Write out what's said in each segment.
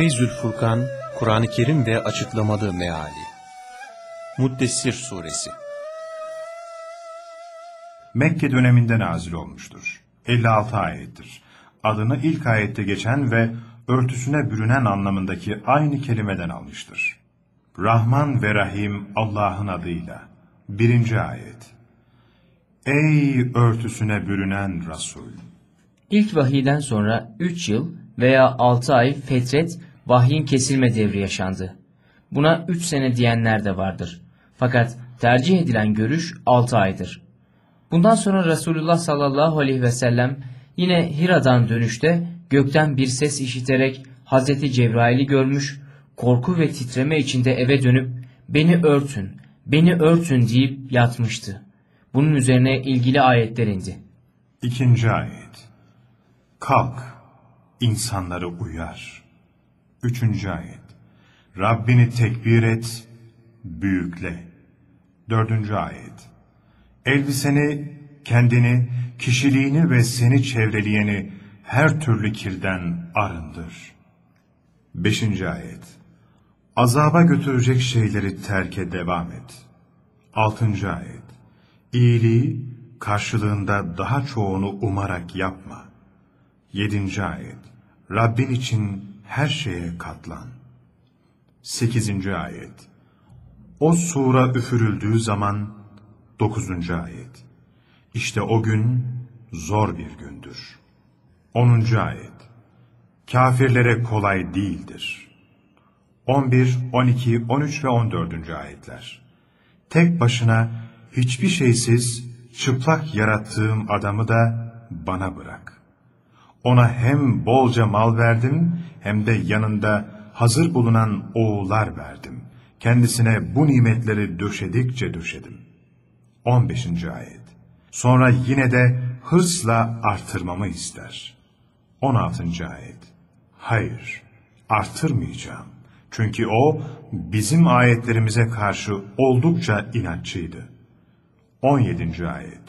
Feyzül Furkan, Kur'an-ı Kerim ve Açıklamalı Meali Muddessir Suresi Mekke döneminde nazil olmuştur. 56 ayettir. Adını ilk ayette geçen ve örtüsüne bürünen anlamındaki aynı kelimeden almıştır. Rahman ve Rahim Allah'ın adıyla. Birinci ayet. Ey örtüsüne bürünen Resul! İlk vahiyden sonra 3 yıl veya 6 ay fetret vahyin kesilme devri yaşandı. Buna 3 sene diyenler de vardır. Fakat tercih edilen görüş 6 aydır. Bundan sonra Resulullah sallallahu aleyhi ve sellem yine Hira'dan dönüşte gökten bir ses işiterek Hazreti Cebrail'i görmüş, korku ve titreme içinde eve dönüp beni örtün, beni örtün deyip yatmıştı. Bunun üzerine ilgili ayetler indi. İkinci ayet. Kalk, insanları uyar. Üçüncü ayet. Rabbini tekbir et, büyükle. Dördüncü ayet. Elbiseni, kendini, kişiliğini ve seni çevreleyeni her türlü kirden arındır. Beşinci ayet. Azaba götürecek şeyleri terke devam et. Altıncı ayet. İyiliği karşılığında daha çoğunu umarak yapma. Yedinci ayet. Rabbin için her şeye katlan. Sekizinci ayet. O sura üfürüldüğü zaman dokuzuncu ayet. İşte o gün zor bir gündür. Onuncu ayet. Kafirlere kolay değildir. 11, 12, 13 ve 14. ayetler. Tek başına hiçbir şeysiz çıplak yarattığım adamı da bana bırak. Ona hem bolca mal verdim hem de yanında hazır bulunan oğullar verdim. Kendisine bu nimetleri döşedikçe döşedim. 15. ayet. Sonra yine de hırsla artırmamı ister. 16. ayet. Hayır, artırmayacağım. Çünkü o bizim ayetlerimize karşı oldukça inatçıydı. 17. ayet.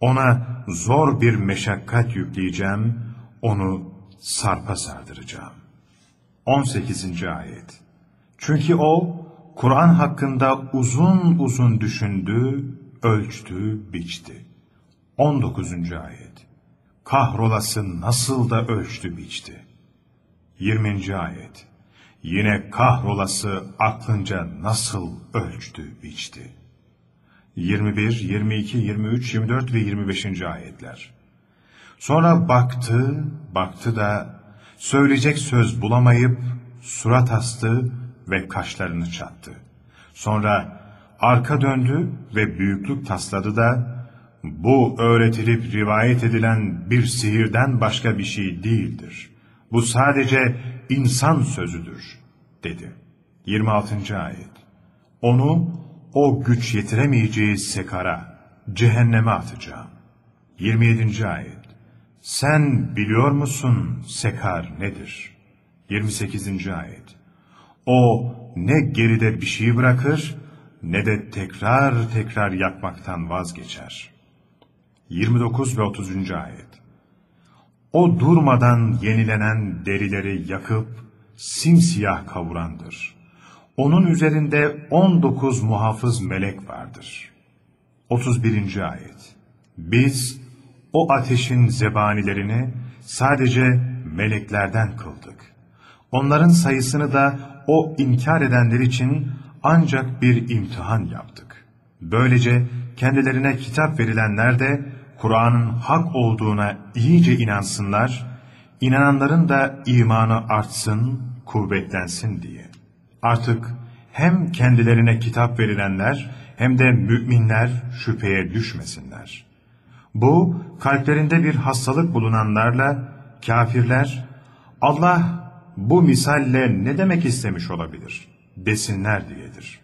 Ona zor bir meşakkat yükleyeceğim, onu sarpa sardıracağım. 18. ayet. Çünkü o, Kur'an hakkında uzun uzun düşündü, ölçtü, biçti. 19. ayet. Kahrolası nasıl da ölçtü, biçti. 20. ayet. Yine kahrolası aklınca nasıl ölçtü, biçti. 21, 22, 23, 24 ve 25. ayetler. Sonra baktı, baktı da söyleyecek söz bulamayıp surat astı ve kaşlarını çattı. Sonra arka döndü ve büyüklük tasladı da bu öğretilip rivayet edilen bir sihirden başka bir şey değildir. Bu sadece insan sözüdür, dedi. 26. ayet. Onu o güç yetiremeyeceği sekara, cehenneme atacağım. 27. ayet. Sen biliyor musun sekar nedir? 28. ayet. O ne geride bir şey bırakır ne de tekrar tekrar yakmaktan vazgeçer. 29 ve 30. ayet. O durmadan yenilenen derileri yakıp simsiyah kavurandır. Onun üzerinde 19 muhafız melek vardır. 31. ayet. Biz o ateşin zebanilerini sadece meleklerden kıldık. Onların sayısını da o inkar edenler için ancak bir imtihan yaptık. Böylece kendilerine kitap verilenler de Kur'an'ın hak olduğuna iyice inansınlar, inananların da imanı artsın, kuvvetlensin diye. Artık hem kendilerine kitap verilenler hem de müminler şüpheye düşmesinler. Bu kalplerinde bir hastalık bulunanlarla kafirler Allah bu misalle ne demek istemiş olabilir desinler diyedir.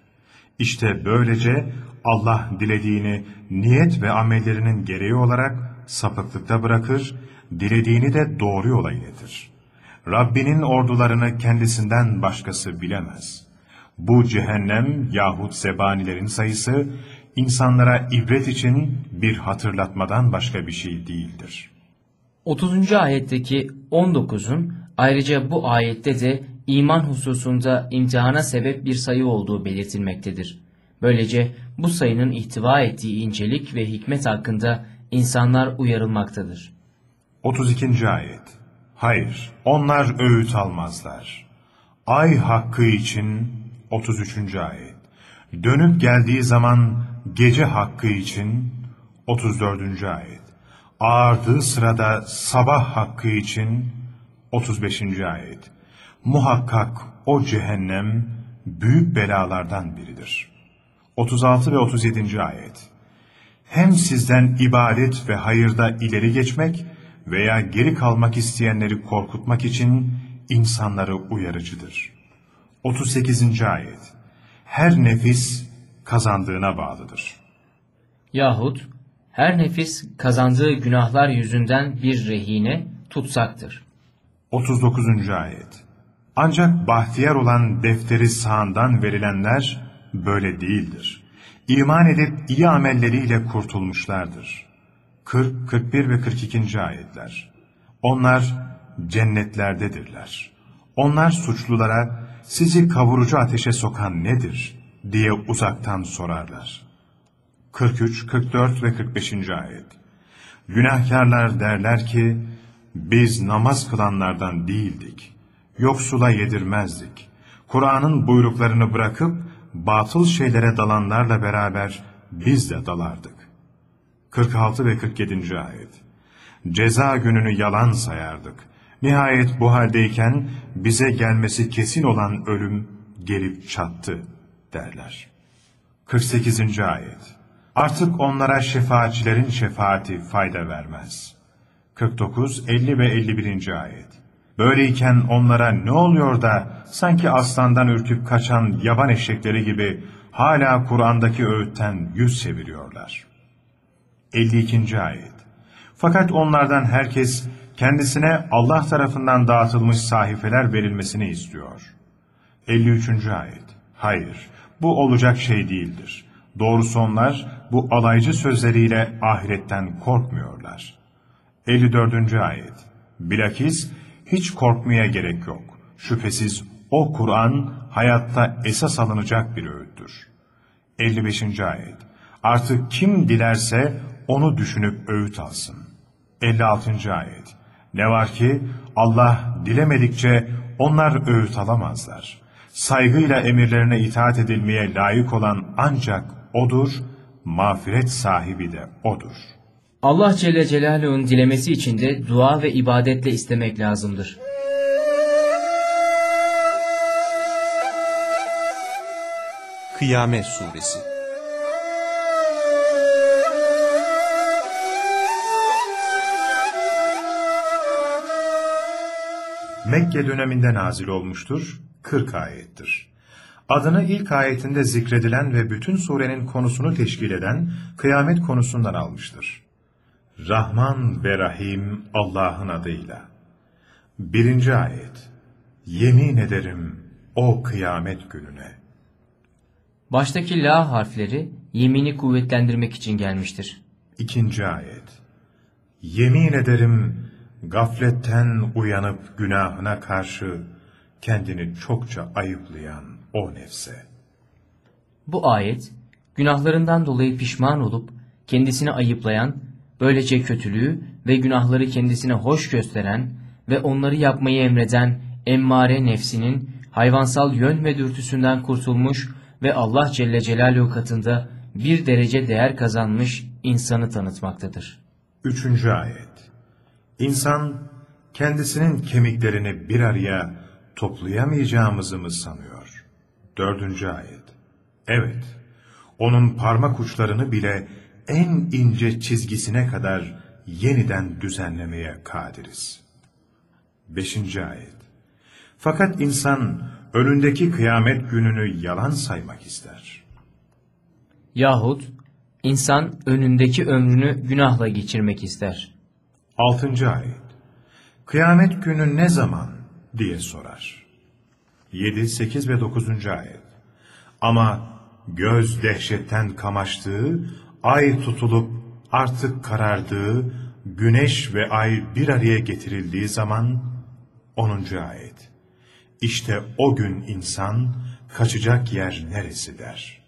İşte böylece Allah dilediğini niyet ve amellerinin gereği olarak sapıklıkta bırakır, dilediğini de doğru yola iletir. Rabbinin ordularını kendisinden başkası bilemez. Bu cehennem yahut zebanilerin sayısı, insanlara ibret için bir hatırlatmadan başka bir şey değildir. 30. ayetteki 19'un ayrıca bu ayette de iman hususunda imtihana sebep bir sayı olduğu belirtilmektedir. Böylece bu sayının ihtiva ettiği incelik ve hikmet hakkında insanlar uyarılmaktadır. 32. ayet. Hayır, onlar öğüt almazlar. Ay hakkı için 33. ayet. Dönüp geldiği zaman gece hakkı için 34. ayet. Ağardığı sırada sabah hakkı için 35. ayet. Muhakkak o cehennem büyük belalardan biridir. 36 ve 37. ayet. Hem sizden ibadet ve hayırda ileri geçmek veya geri kalmak isteyenleri korkutmak için insanları uyarıcıdır. 38. ayet. Her nefis kazandığına bağlıdır. Yahut her nefis kazandığı günahlar yüzünden bir rehine tutsaktır. 39. ayet. Ancak bahtiyar olan defteri sağından verilenler böyle değildir. İman edip iyi amelleriyle kurtulmuşlardır. 40, 41 ve 42. ayetler. Onlar cennetlerdedirler. Onlar suçlulara sizi kavurucu ateşe sokan nedir diye uzaktan sorarlar. 43, 44 ve 45. ayet. Günahkarlar derler ki, biz namaz kılanlardan değildik. Yoksula yedirmezdik. Kur'an'ın buyruklarını bırakıp batıl şeylere dalanlarla beraber biz de dalardık. 46 ve 47. ayet. Ceza gününü yalan sayardık. Nihayet bu haldeyken bize gelmesi kesin olan ölüm gelip çattı derler. 48. ayet. Artık onlara şefaatçilerin şefaati fayda vermez. 49, 50 ve 51. ayet. Böyleyken onlara ne oluyor da sanki aslandan ürküp kaçan yaban eşekleri gibi hala Kur'an'daki öğütten yüz çeviriyorlar. 52. ayet. Fakat onlardan herkes kendisine Allah tarafından dağıtılmış sahifeler verilmesini istiyor. 53. ayet. Hayır, bu olacak şey değildir. Doğrusu onlar bu alaycı sözleriyle ahiretten korkmuyorlar. 54. ayet. Bilakis hiç korkmaya gerek yok. Şüphesiz o Kur'an hayatta esas alınacak bir öğüttür. 55. ayet. Artık kim dilerse onu düşünüp öğüt alsın. 56. ayet. Ne var ki Allah dilemedikçe onlar öğüt alamazlar. Saygıyla emirlerine itaat edilmeye layık olan ancak O'dur, mağfiret sahibi de O'dur. Allah Celle Celaluhu'nun dilemesi için de dua ve ibadetle istemek lazımdır. Kıyamet Suresi Mekke döneminde nazil olmuştur, 40 ayettir. Adını ilk ayetinde zikredilen ve bütün surenin konusunu teşkil eden kıyamet konusundan almıştır. Rahman ve Rahim Allah'ın adıyla. Birinci ayet. Yemin ederim o kıyamet gününe. Baştaki la harfleri yemini kuvvetlendirmek için gelmiştir. İkinci ayet. Yemin ederim gafletten uyanıp günahına karşı kendini çokça ayıplayan o nefse. Bu ayet günahlarından dolayı pişman olup kendisini ayıplayan, böylece kötülüğü ve günahları kendisine hoş gösteren ve onları yapmayı emreden emmare nefsinin hayvansal yön ve dürtüsünden kurtulmuş ve Allah Celle Celaluhu katında bir derece değer kazanmış insanı tanıtmaktadır. Üçüncü ayet. İnsan kendisinin kemiklerini bir araya toplayamayacağımızı mı sanıyor? Dördüncü ayet. Evet, onun parmak uçlarını bile en ince çizgisine kadar yeniden düzenlemeye kadiriz. Beşinci ayet. Fakat insan önündeki kıyamet gününü yalan saymak ister. Yahut insan önündeki ömrünü günahla geçirmek ister. Altıncı ayet. Kıyamet günü ne zaman diye sorar. 7, 8 ve 9. ayet. Ama göz dehşetten kamaştığı, ay tutulup artık karardığı, güneş ve ay bir araya getirildiği zaman 10. ayet. İşte o gün insan kaçacak yer neresi der.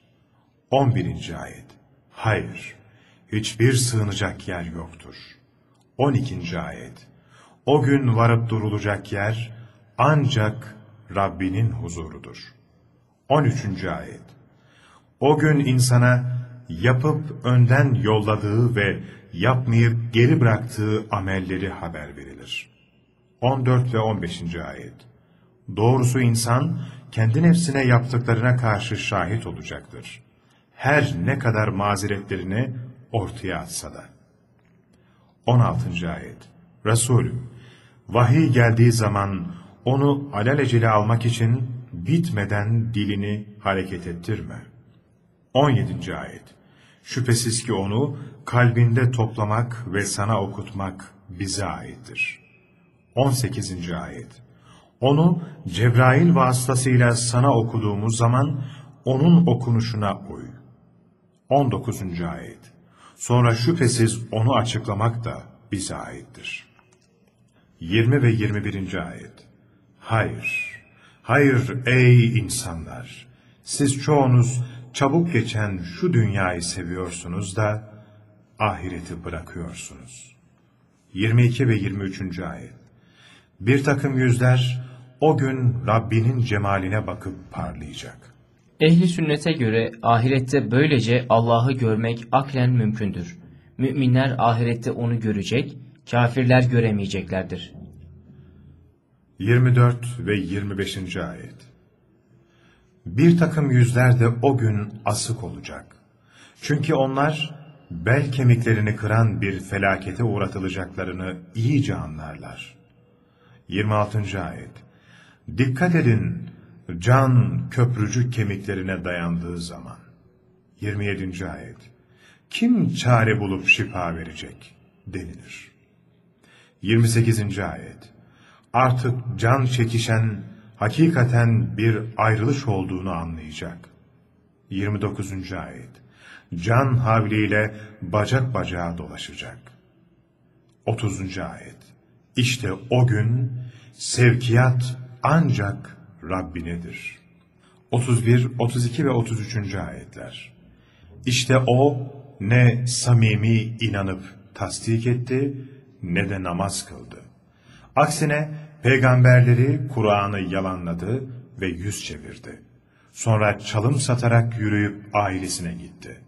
11. ayet. Hayır, hiçbir sığınacak yer yoktur. 12. ayet. O gün varıp durulacak yer ancak Rabbinin huzurudur. 13. ayet. O gün insana yapıp önden yolladığı ve yapmayıp geri bıraktığı amelleri haber verilir. 14 ve 15. ayet. Doğrusu insan kendi nefsine yaptıklarına karşı şahit olacaktır. Her ne kadar mazeretlerini ortaya atsa da. 16. ayet. Resulüm, vahiy geldiği zaman onu alelacele almak için bitmeden dilini hareket ettirme. 17. ayet. Şüphesiz ki onu kalbinde toplamak ve sana okutmak bize aittir. 18. ayet. Onu Cebrail vasıtasıyla sana okuduğumuz zaman onun okunuşuna uy. 19. ayet. Sonra şüphesiz onu açıklamak da bize aittir. 20 ve 21. ayet. Hayır, hayır ey insanlar! Siz çoğunuz çabuk geçen şu dünyayı seviyorsunuz da ahireti bırakıyorsunuz. 22 ve 23. ayet. Bir takım yüzler o gün Rabbinin cemaline bakıp parlayacak. Ehli sünnete göre ahirette böylece Allah'ı görmek aklen mümkündür. Müminler ahirette onu görecek, kafirler göremeyeceklerdir. 24 ve 25. ayet. Bir takım yüzler de o gün asık olacak. Çünkü onlar bel kemiklerini kıran bir felakete uğratılacaklarını iyice anlarlar. 26. ayet. Dikkat edin, can köprücük kemiklerine dayandığı zaman. 27. ayet. Kim çare bulup şifa verecek denilir. 28. ayet. Artık can çekişen hakikaten bir ayrılış olduğunu anlayacak. 29. ayet. Can havliyle bacak bacağa dolaşacak. 30. ayet. İşte o gün sevkiyat ancak Rabbinedir. 31, 32 ve 33. ayetler. İşte o ne samimi inanıp tasdik etti ne de namaz kıldı. Aksine peygamberleri Kur'an'ı yalanladı ve yüz çevirdi. Sonra çalım satarak yürüyüp ailesine gitti.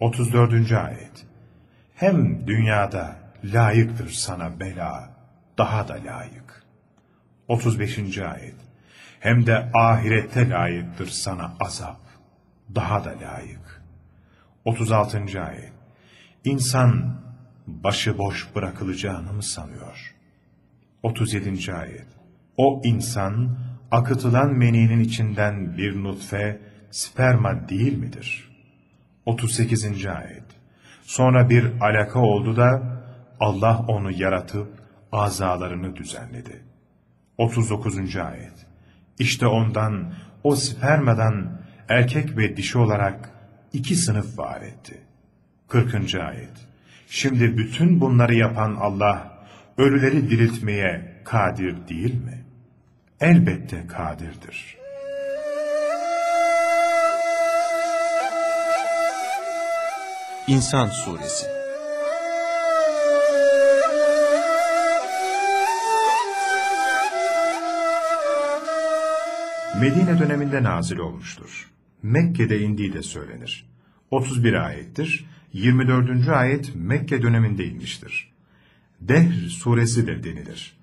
34. ayet. Hem dünyada layıktır sana bela, daha da layık. 35. ayet. Hem de ahirette layıktır sana azap, daha da layık. 36. ayet. İnsan başıboş bırakılacağını mı sanıyor? 37. ayet. O insan akıtılan meninin içinden bir nutfe, sperma değil midir? 38. ayet. Sonra bir alaka oldu da Allah onu yaratıp azalarını düzenledi. 39. ayet. İşte ondan, o spermadan erkek ve dişi olarak iki sınıf var etti. 40. ayet. Şimdi bütün bunları yapan Allah, ölüleri diriltmeye kadir değil mi? Elbette kadirdir. İnsan Suresi Medine döneminde nazil olmuştur. Mekke'de indiği de söylenir. 31 ayettir. 24. ayet Mekke döneminde inmiştir. Dehr suresi de denilir.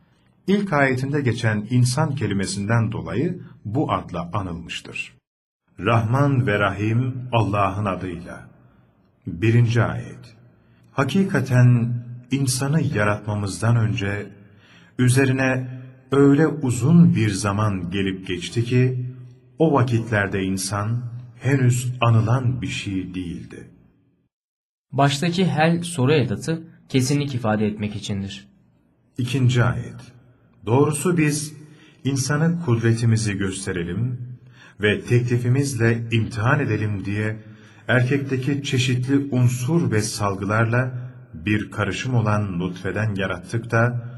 İlk ayetinde geçen insan kelimesinden dolayı bu adla anılmıştır. Rahman ve Rahim Allah'ın adıyla. Birinci ayet. Hakikaten insanı yaratmamızdan önce üzerine öyle uzun bir zaman gelip geçti ki o vakitlerde insan henüz anılan bir şey değildi. Baştaki hel soru edatı kesinlik ifade etmek içindir. İkinci ayet. Doğrusu biz insanı kudretimizi gösterelim ve teklifimizle imtihan edelim diye erkekteki çeşitli unsur ve salgılarla bir karışım olan nutfeden yarattık da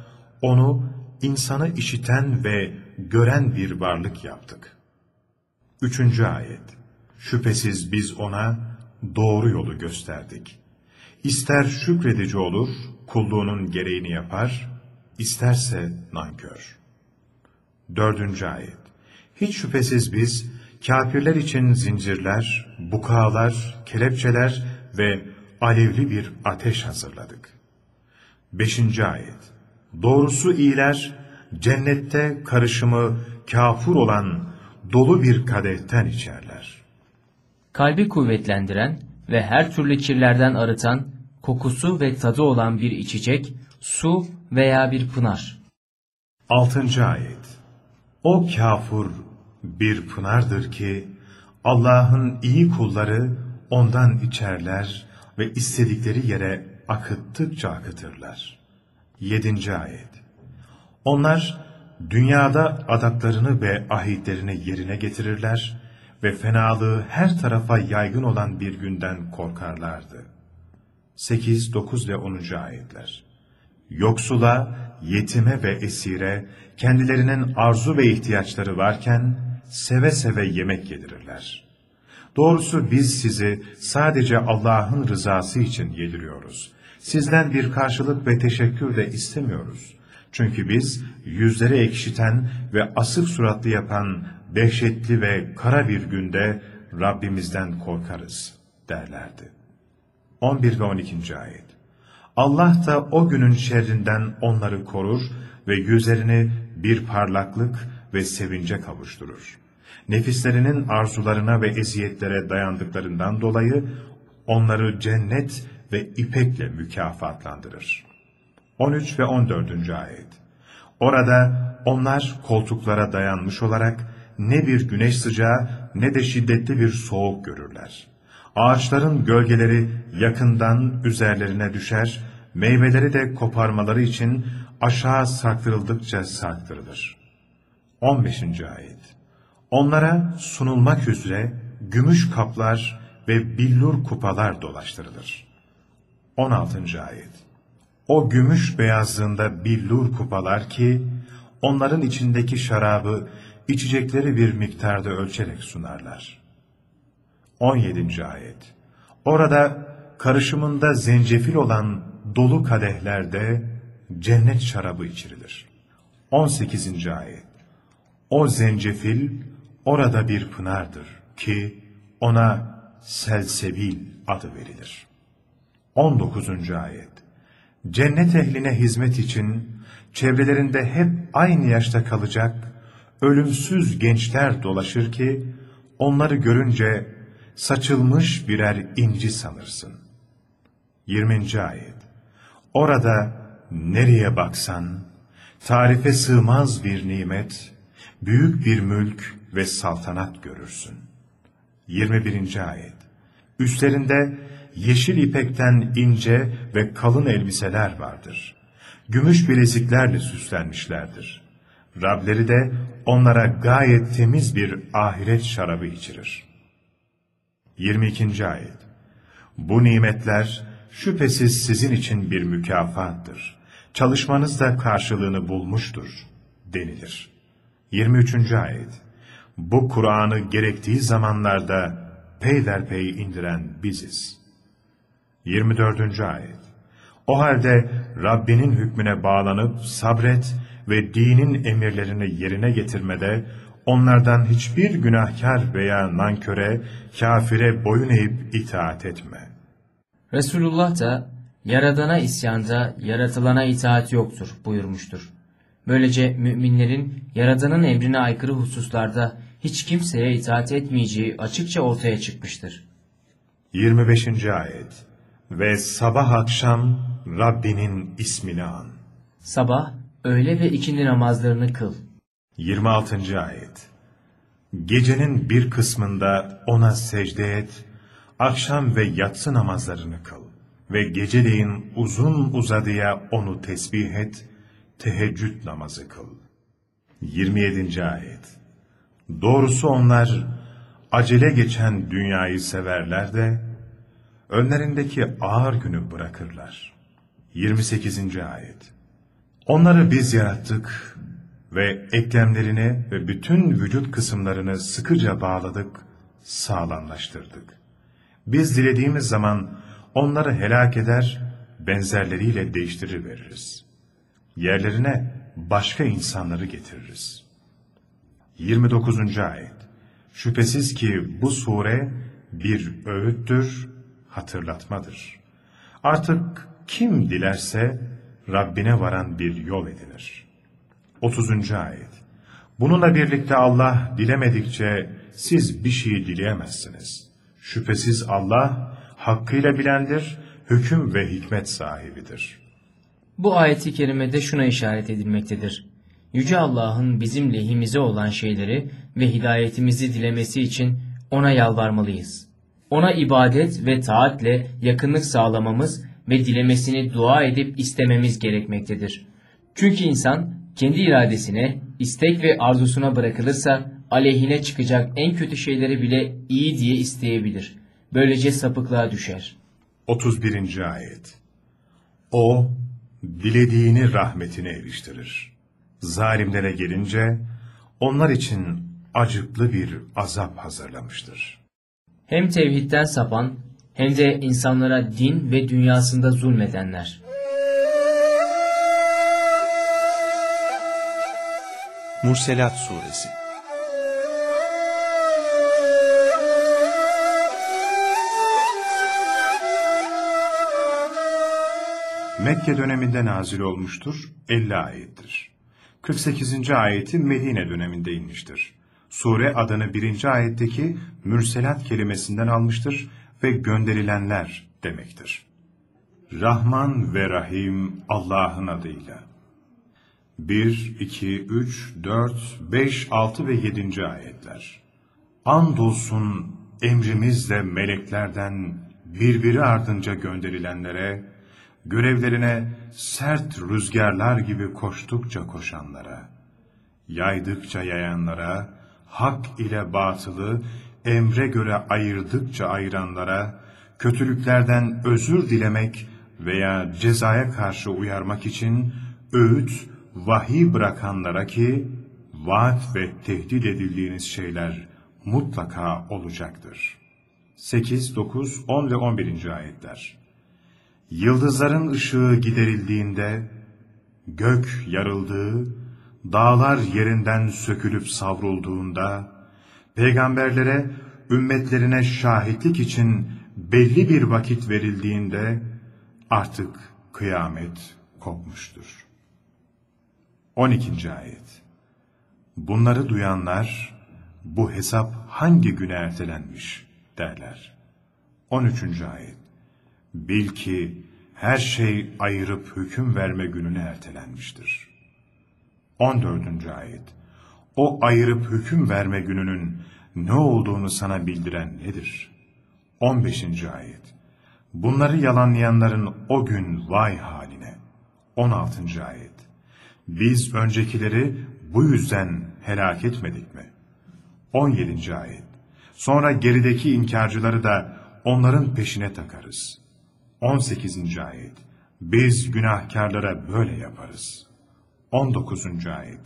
onu insanı işiten ve gören bir varlık yaptık. Üçüncü ayet. Şüphesiz biz ona doğru yolu gösterdik. İster şükredici olur, kulluğunun gereğini yapar, isterse nankör. Dördüncü ayet. Hiç şüphesiz biz, kafirler için zincirler, bukalar, kelepçeler ve alevli bir ateş hazırladık. Beşinci ayet. Doğrusu iyiler, cennette karışımı kafur olan dolu bir kadehten içerler. Kalbi kuvvetlendiren ve her türlü kirlerden arıtan, kokusu ve tadı olan bir içecek, su veya bir pınar. Altıncı ayet. O kafur bir pınardır ki Allah'ın iyi kulları ondan içerler ve istedikleri yere akıttıkça akıtırlar. Yedinci ayet. Onlar dünyada adaklarını ve ahitlerini yerine getirirler ve fenalığı her tarafa yaygın olan bir günden korkarlardı. 8, 9 ve 10. ayetler. Yoksula, yetime ve esire kendilerinin arzu ve ihtiyaçları varken seve seve yemek yedirirler. Doğrusu biz sizi sadece Allah'ın rızası için yediriyoruz. Sizden bir karşılık ve teşekkür de istemiyoruz. Çünkü biz yüzleri ekşiten ve asık suratlı yapan dehşetli ve kara bir günde Rabbimizden korkarız derlerdi. 11 ve 12. ayet. Allah da o günün şerrinden onları korur ve yüzlerini bir parlaklık ve sevince kavuşturur. Nefislerinin arzularına ve eziyetlere dayandıklarından dolayı onları cennet ve ipekle mükafatlandırır. 13 ve 14. ayet. Orada onlar koltuklara dayanmış olarak ne bir güneş sıcağı ne de şiddetli bir soğuk görürler. Ağaçların gölgeleri yakından üzerlerine düşer, meyveleri de koparmaları için aşağı sarktırıldıkça sarktırılır. 15. ayet. Onlara sunulmak üzere gümüş kaplar ve billur kupalar dolaştırılır. 16. ayet. O gümüş beyazlığında billur kupalar ki, onların içindeki şarabı içecekleri bir miktarda ölçerek sunarlar. 17. ayet. Orada karışımında zencefil olan dolu kadehlerde cennet şarabı içirilir. 18. ayet. O zencefil orada bir pınardır ki ona selsebil adı verilir. 19. ayet. Cennet ehline hizmet için çevrelerinde hep aynı yaşta kalacak ölümsüz gençler dolaşır ki onları görünce saçılmış birer inci sanırsın. 20. ayet. Orada nereye baksan tarife sığmaz bir nimet, büyük bir mülk ve saltanat görürsün. 21. ayet. Üstlerinde yeşil ipekten ince ve kalın elbiseler vardır. Gümüş bileziklerle süslenmişlerdir. Rableri de onlara gayet temiz bir ahiret şarabı içirir. 22. ayet. Bu nimetler şüphesiz sizin için bir mükafattır. Çalışmanız da karşılığını bulmuştur denilir. 23. ayet. Bu Kur'an'ı gerektiği zamanlarda peyderpey indiren biziz. 24. ayet. O halde Rabbinin hükmüne bağlanıp sabret ve dinin emirlerini yerine getirmede onlardan hiçbir günahkar veya nanköre, kafire boyun eğip itaat etme. Resulullah da Yaradana isyanda yaratılana itaat yoktur buyurmuştur. Böylece müminlerin Yaradan'ın emrine aykırı hususlarda hiç kimseye itaat etmeyeceği açıkça ortaya çıkmıştır. 25. ayet Ve sabah akşam Rabbinin ismini an. Sabah, öğle ve ikindi namazlarını kıl. 26. ayet Gecenin bir kısmında ona secde et, akşam ve yatsı namazlarını kıl ve geceleyin uzun uzadıya onu tesbih et, teheccüd namazı kıl. 27. ayet Doğrusu onlar acele geçen dünyayı severler de önlerindeki ağır günü bırakırlar. 28. ayet Onları biz yarattık ve eklemlerini ve bütün vücut kısımlarını sıkıca bağladık, sağlamlaştırdık. Biz dilediğimiz zaman onları helak eder, benzerleriyle değiştirir veririz. Yerlerine başka insanları getiririz. 29. Ayet Şüphesiz ki bu sure bir öğüttür, hatırlatmadır. Artık kim dilerse Rabbine varan bir yol edinir. 30. Ayet Bununla birlikte Allah dilemedikçe siz bir şey dileyemezsiniz. Şüphesiz Allah hakkıyla bilendir, hüküm ve hikmet sahibidir. Bu ayeti kerimede şuna işaret edilmektedir. Yüce Allah'ın bizim lehimize olan şeyleri ve hidayetimizi dilemesi için ona yalvarmalıyız. Ona ibadet ve taatle yakınlık sağlamamız ve dilemesini dua edip istememiz gerekmektedir. Çünkü insan kendi iradesine, istek ve arzusuna bırakılırsa aleyhine çıkacak en kötü şeyleri bile iyi diye isteyebilir. Böylece sapıklığa düşer. 31. Ayet O, dilediğini rahmetine eriştirir. Zalimlere gelince, onlar için acıklı bir azap hazırlamıştır. Hem tevhidden sapan hem de insanlara din ve dünyasında zulmedenler. Murselat Suresi Mekke döneminde nazil olmuştur, 50 ayettir. 48. ayeti Medine döneminde inmiştir. Sure adını birinci ayetteki mürselat kelimesinden almıştır ve gönderilenler demektir. Rahman ve Rahim Allah'ın adıyla. 1, 2, 3, 4, 5, 6 ve 7. ayetler. Andolsun emrimizle meleklerden birbiri ardınca gönderilenlere, görevlerine sert rüzgarlar gibi koştukça koşanlara, yaydıkça yayanlara, hak ile batılı emre göre ayırdıkça ayıranlara, kötülüklerden özür dilemek veya cezaya karşı uyarmak için öğüt, vahiy bırakanlara ki, vaat ve tehdit edildiğiniz şeyler mutlaka olacaktır. 8, 9, 10 ve 11. ayetler Yıldızların ışığı giderildiğinde, gök yarıldığı, dağlar yerinden sökülüp savrulduğunda, peygamberlere, ümmetlerine şahitlik için belli bir vakit verildiğinde, artık kıyamet kopmuştur. 12. Ayet Bunları duyanlar, bu hesap hangi güne ertelenmiş derler. 13. Ayet Bil ki her şey ayırıp hüküm verme gününe ertelenmiştir. 14. Ayet O ayırıp hüküm verme gününün ne olduğunu sana bildiren nedir? 15. Ayet Bunları yalanlayanların o gün vay haline. 16. Ayet Biz öncekileri bu yüzden helak etmedik mi? 17. Ayet Sonra gerideki inkarcıları da onların peşine takarız. 18. Ayet Biz günahkarlara böyle yaparız. 19. Ayet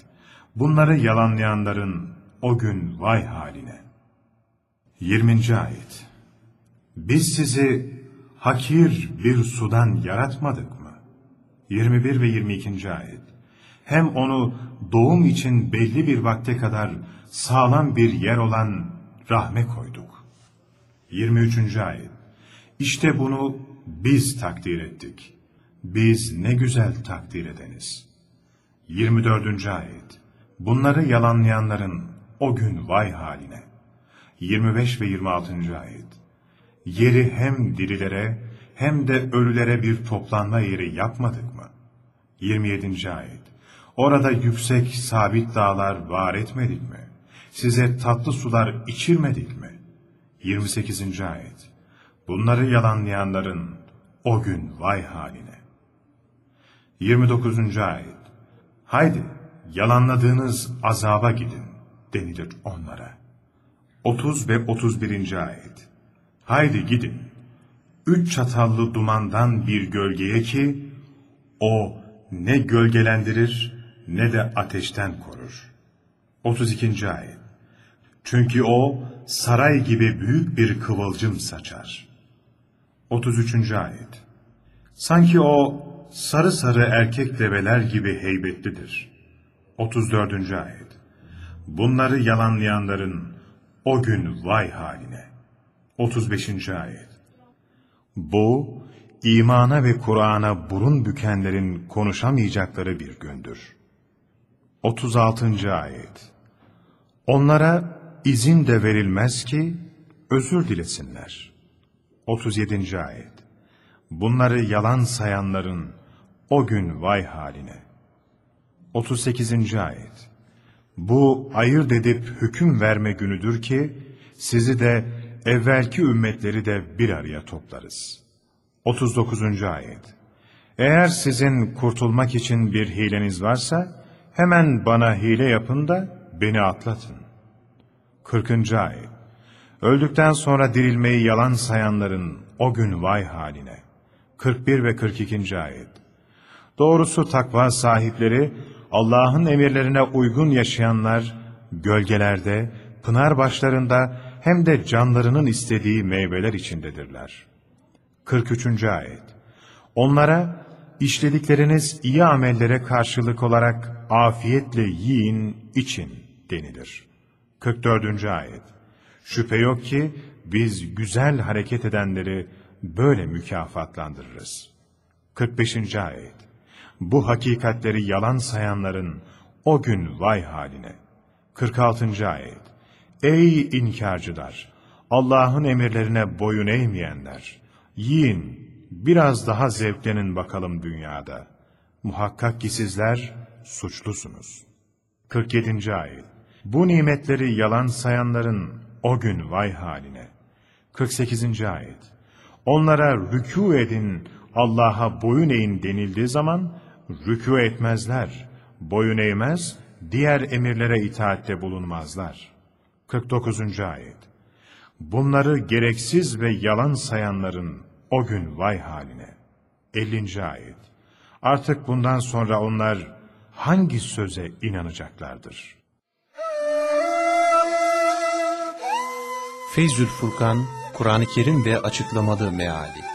Bunları yalanlayanların o gün vay haline. 20. Ayet Biz sizi hakir bir sudan yaratmadık mı? 21 ve 22. Ayet Hem onu doğum için belli bir vakte kadar sağlam bir yer olan rahme koyduk. 23. Ayet İşte bunu biz takdir ettik. Biz ne güzel takdir edeniz. 24. Ayet Bunları yalanlayanların o gün vay haline. 25 ve 26. Ayet Yeri hem dirilere hem de ölülere bir toplanma yeri yapmadık mı? 27. Ayet Orada yüksek sabit dağlar var etmedik mi? Size tatlı sular içirmedik mi? 28. Ayet Bunları yalanlayanların o gün vay haline. 29. Ayet Haydi yalanladığınız azaba gidin denilir onlara. 30 ve 31. Ayet Haydi gidin. Üç çatallı dumandan bir gölgeye ki, o ne gölgelendirir ne de ateşten korur. 32. ayet. Çünkü o saray gibi büyük bir kıvılcım saçar. 33. ayet. Sanki o sarı sarı erkek develer gibi heybetlidir. 34. ayet. Bunları yalanlayanların o gün vay haline. 35. ayet. Bu, imana ve Kur'an'a burun bükenlerin konuşamayacakları bir gündür. 36. ayet. Onlara izin de verilmez ki özür dilesinler. 37. ayet. Bunları yalan sayanların o gün vay haline. 38. ayet. Bu ayırt edip hüküm verme günüdür ki sizi de evvelki ümmetleri de bir araya toplarız. 39. ayet. Eğer sizin kurtulmak için bir hileniz varsa hemen bana hile yapın da beni atlatın. 40. ayet. Öldükten sonra dirilmeyi yalan sayanların o gün vay haline. 41 ve 42. ayet. Doğrusu takva sahipleri, Allah'ın emirlerine uygun yaşayanlar, gölgelerde, pınar başlarında hem de canlarının istediği meyveler içindedirler. 43. ayet. Onlara, işledikleriniz iyi amellere karşılık olarak afiyetle yiyin, için denilir. 44. ayet. Şüphe yok ki biz güzel hareket edenleri böyle mükafatlandırırız. 45. ayet. Bu hakikatleri yalan sayanların o gün vay haline. 46. ayet. Ey inkarcılar! Allah'ın emirlerine boyun eğmeyenler! Yiyin, biraz daha zevklenin bakalım dünyada. Muhakkak ki sizler suçlusunuz. 47. ayet. Bu nimetleri yalan sayanların o gün vay haline. 48. ayet. Onlara rükû edin, Allah'a boyun eğin denildiği zaman rükû etmezler. Boyun eğmez, diğer emirlere itaatte bulunmazlar. 49. ayet. Bunları gereksiz ve yalan sayanların o gün vay haline. 50. ayet. Artık bundan sonra onlar hangi söze inanacaklardır? Feyzül Furkan, Kur'an-ı Kerim ve Açıklamalı Meali